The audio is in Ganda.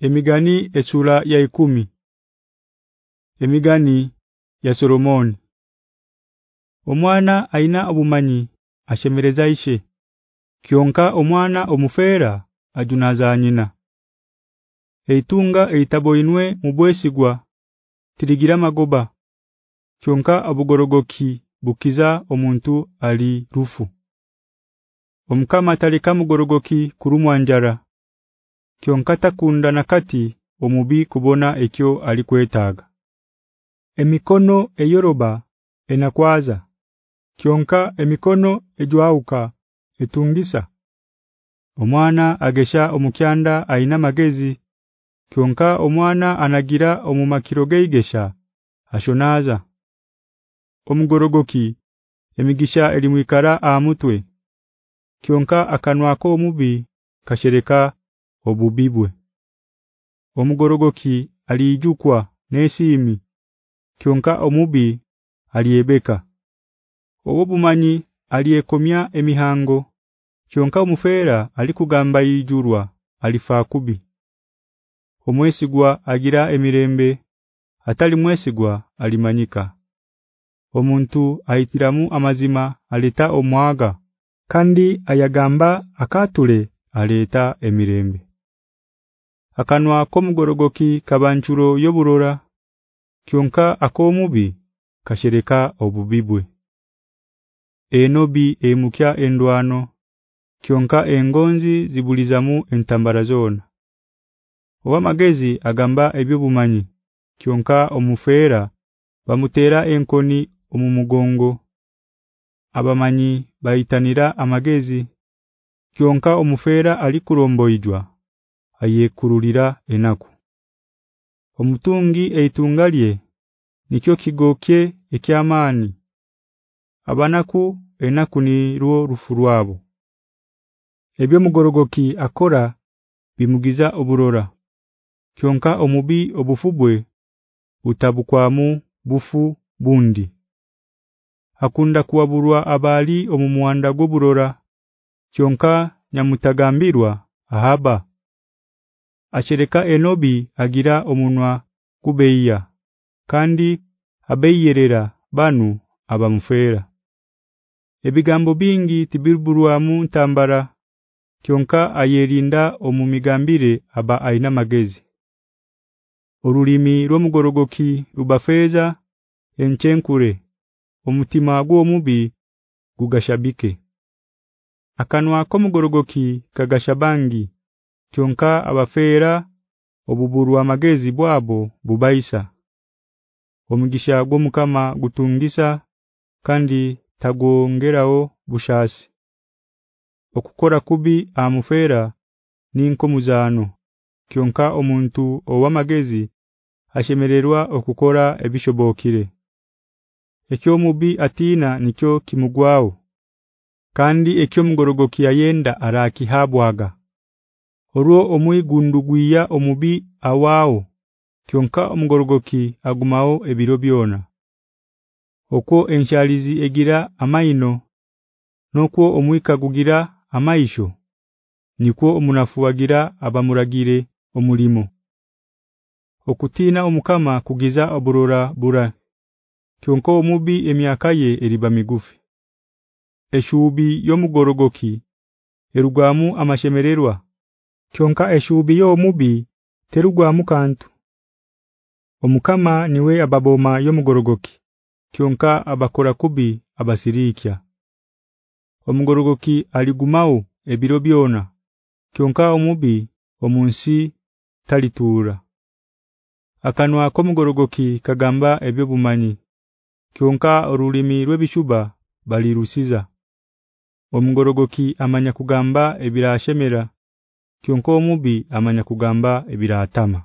Emigani echula ya ikumi. Emigani ya Solomon Omwana aina obumanyi ashemereza ishe Kionka omwana omufera ajunaza nyina. Eitunga eitaboinwe mubwesigwa tirigira magoba Kionka abugorogoki bukiza omuntu ali rufu. Omkama talika mugorogoki kurumwanjara Kionka takunda nakati omubi kubona ekyo alikwetaga. Emikono eyoroba enakwaza. Kyonka emikono ejwauka etungisa. Omwana agesha omukyanda aina magezi. Kyonka omwana anagira omumakiro geigesha ashonaza. Omugorogoki emigisha elimwikara amutwe. Kyonka akanwa ko omubi kashereka obubibwe. Omugorogoki alijukwa nesimi Kionka omubi aliyebeka Obubumanyi aliyekomya emihango Kionka omufera alikugamba yijurwa alifa kubi Omwesigwa agira emirembe atali mwesigwa alimanyika. Omuntu aitiramu amazima aleta omwaga kandi ayagamba akatule aleta emirembe Akanwa komugorogoki kabanchuro yoburora Kionka akomubi kashereka obubibwe Enobi emukya endwano Kionka engonzi zibulizamu entambara zona. Owa magezi agamba ebyo bumanyi Kionka omufera bamutera enkoni omumugongo Abamanyi baitanira amagezi Kionka omufera alikuromboijwa ayekurulira enaku. Omutungi eitungalye nikyo kigokye ekyamani Abanaku enaku ni ruo rufurwabo Ebyo mugorogoki akora bimugiza oburora Kionka omubi obufubwe utabukwamu bufu bundi. Akunda kuwaburwa abali omumuanda goburora Kionka nyamutagambirwa ahaba Achereka enobi agira omunwa kubeya kandi abeyerera banu abamfera Ebigambo bingi tibiburwamu ntambara kyonka ayerinda omumigambire aba aina magezi. Orulimi romugorogoki rubafeza enchenkure omutima gw'omubi gugashabike Akanwa komugorogoki kagashabangi Kionka abafera obuburu amagezi bwabo bubaisa. Omugisha gwo mukama gutungisa kandi tagongerawo bushasi Okukora kubi amufera ninko muzano kyonka omuntu owamagezi ashemererwa okukora ebishobokire Ekyo mubi atina nikyo kimugwao kandi ekyo mugorogoki yayenda arakihabwaga Orwo omuyigundugwiya omubi awao Kionka omugorogoki agumao ebiro byona. Okwo enshalizi egira amaino nokwo omwika gugira amaisho nikwo omunafuwagira abamuragire omulimo. Okutina omukama kugiza oburora bura Kionka omubi emyakaye eriba migufi. Eshubi yomugorogoki erugwamu amashemererwa Kionka eshubi yomubi terugwa mukantu. Omukama niwe ababoma yomugorogoki kyonka abakora kubi abasirikya. Omugorogoki aligumao ebiro byona kyonka omubi omunsi talitura Akanwa komugorogoki kagamba ebyo bumanyi kyonka orulimi rwebishuba balirusiza. Omugorogoki amanya kugamba ebirashemera Kionka omubi amanya kugamba ebiratama